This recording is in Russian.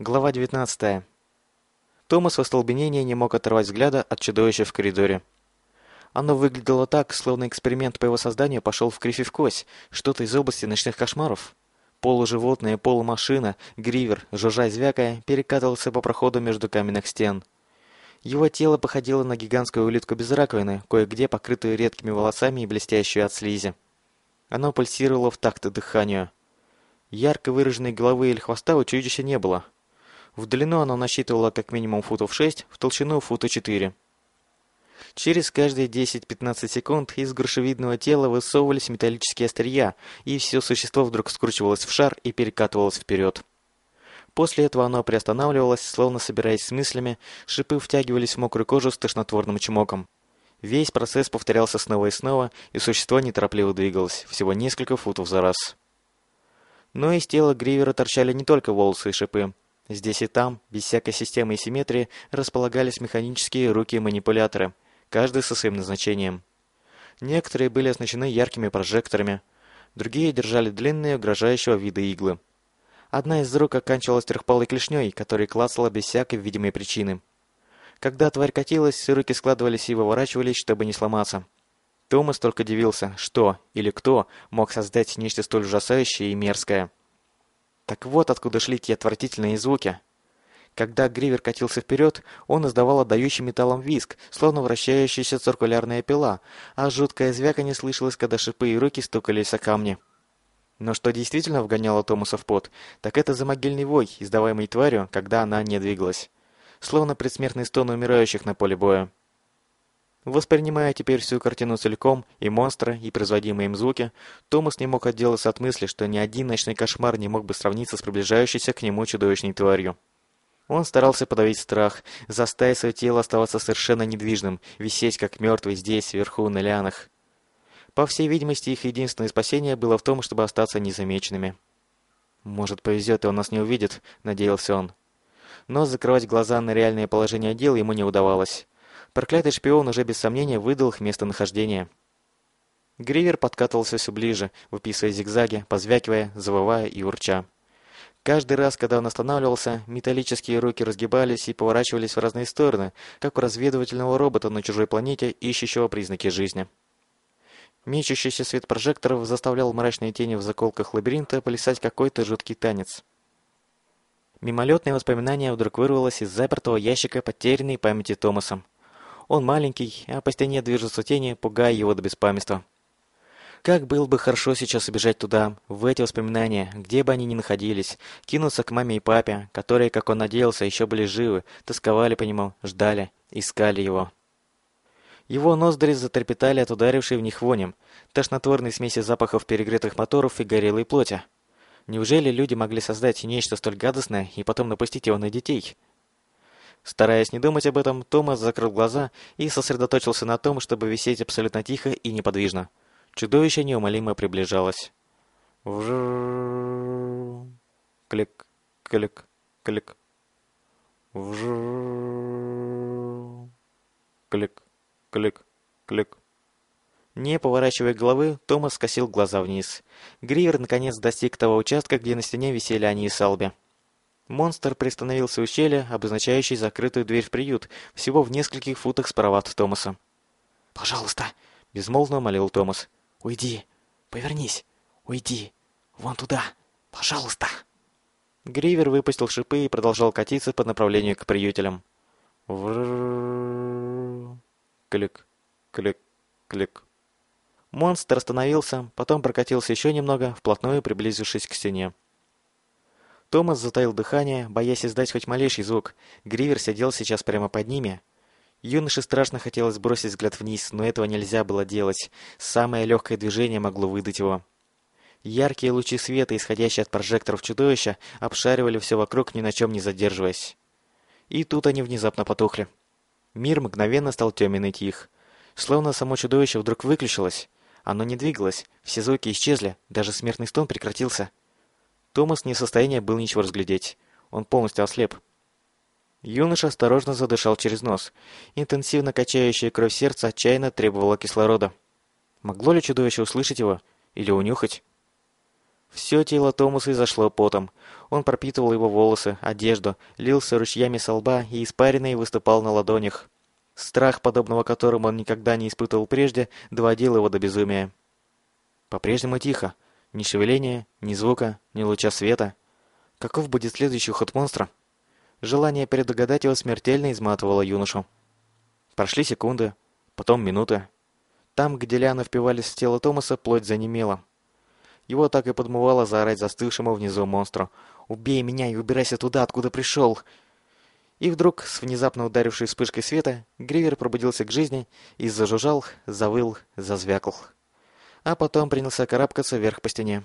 Глава 19. Томас в остолбенении не мог оторвать взгляда от чудовища в коридоре. Оно выглядело так, словно эксперимент по его созданию пошел в кривь и в кость, что-то из области ночных кошмаров. Полуживотное, полумашина, гривер, жужжа звякая, перекатывался по проходу между каменных стен. Его тело походило на гигантскую улитку без раковины, кое-где покрытую редкими волосами и блестящую от слизи. Оно пульсировало в такт дыханию. Ярко выраженной головы или хвоста у чудища не было. В длину оно насчитывало как минимум футов 6, в толщину фута 4. Через каждые 10-15 секунд из грушевидного тела высовывались металлические острия, и все существо вдруг скручивалось в шар и перекатывалось вперед. После этого оно приостанавливалось, словно собираясь с мыслями, шипы втягивались в мокрую кожу с тошнотворным чмоком. Весь процесс повторялся снова и снова, и существо неторопливо двигалось, всего несколько футов за раз. Но из тела Гривера торчали не только волосы и шипы. Здесь и там, без всякой системы и симметрии, располагались механические руки-манипуляторы, каждый со своим назначением. Некоторые были оснащены яркими прожекторами, другие держали длинные, угрожающего вида иглы. Одна из рук оканчивалась трехпалой клешней, которая клацала без всякой видимой причины. Когда тварь катилась, руки складывались и выворачивались, чтобы не сломаться. Томас только дивился, что или кто мог создать нечто столь ужасающее и мерзкое. Так вот откуда шли те отвратительные звуки. Когда Гривер катился вперед, он издавал отдающий металлом виск, словно вращающаяся циркулярная пила, а жуткая звяка не слышалась, когда шипы и руки стукались о камни. Но что действительно вгоняло Томаса в пот, так это замогильный вой, издаваемый тварью, когда она не двигалась. Словно предсмертный стон умирающих на поле боя. Воспринимая теперь всю картину целиком, и монстра, и производимые им звуки, Томас не мог отделаться от мысли, что ни один ночной кошмар не мог бы сравниться с приближающейся к нему чудовищной тварью. Он старался подавить страх, заставить свое тело оставаться совершенно недвижным, висеть как мертвый здесь, вверху, на лианах. По всей видимости, их единственное спасение было в том, чтобы остаться незамеченными. «Может, повезет, и он нас не увидит», — надеялся он. Но закрывать глаза на реальное положение дел ему не удавалось. Проклятый шпион уже без сомнения выдал их местонахождение. Гривер подкатывался все ближе, выписывая зигзаги, позвякивая, завывая и урча. Каждый раз, когда он останавливался, металлические руки разгибались и поворачивались в разные стороны, как у разведывательного робота на чужой планете, ищущего признаки жизни. Мечущийся свет прожекторов заставлял мрачные тени в заколках лабиринта плясать какой-то жуткий танец. Мимолетное воспоминание вдруг вырвалось из запертого ящика потерянной памяти Томасом. Он маленький, а по стене движутся тени, пугая его до беспамятства. Как было бы хорошо сейчас убежать туда, в эти воспоминания, где бы они ни находились, кинуться к маме и папе, которые, как он надеялся, еще были живы, тосковали по нему, ждали, искали его. Его ноздри затрепетали от ударившей в них вонем, тошнотворной смеси запахов перегретых моторов и горелой плоти. Неужели люди могли создать нечто столь гадостное и потом напустить его на детей? Стараясь не думать об этом, Томас закрыл глаза и сосредоточился на том, чтобы висеть абсолютно тихо и неподвижно. Чудовище неумолимо приближалось. Вжрррррр. Монстр приостановился у щели, обозначающей закрытую дверь в приют, всего в нескольких футах справа от Томаса. «Пожалуйста!» — безмолвно молил Томас. «Уйди! Повернись! Уйди! Вон туда! Пожалуйста!» Гривер выпустил шипы и продолжал катиться по направлению к приютелям. Клик, клик, клик. Монстр остановился, потом прокатился еще немного, вплотную приблизившись к стене. Томас затаил дыхание, боясь издать хоть малейший звук. Гривер сидел сейчас прямо под ними. Юноше страшно хотелось бросить взгляд вниз, но этого нельзя было делать. Самое легкое движение могло выдать его. Яркие лучи света, исходящие от прожекторов чудовища, обшаривали все вокруг, ни на чем не задерживаясь. И тут они внезапно потухли. Мир мгновенно стал темен и тих. Словно само чудовище вдруг выключилось. Оно не двигалось, все звуки исчезли, даже смертный стон прекратился. Томас не в состоянии был ничего разглядеть. Он полностью ослеп. Юноша осторожно задышал через нос. Интенсивно качающая кровь сердца отчаянно требовала кислорода. Могло ли чудовище услышать его? Или унюхать? Все тело Томаса изошло потом. Он пропитывал его волосы, одежду, лился ручьями со лба и испаренный выступал на ладонях. Страх, подобного которому он никогда не испытывал прежде, доводил его до безумия. По-прежнему тихо. Ни шевеления, ни звука, ни луча света. Каков будет следующий ход монстра? Желание предугадать его смертельно изматывало юношу. Прошли секунды, потом минуты. Там, где Лианы впивались в тело Томаса, плоть занемела. Его так и подмывало заорать застывшему внизу монстру. «Убей меня и убирайся туда, откуда пришел!» И вдруг, с внезапно ударившей вспышкой света, Гривер пробудился к жизни и зажужжал, завыл, зазвякал. А потом принялся карабкаться вверх по стене.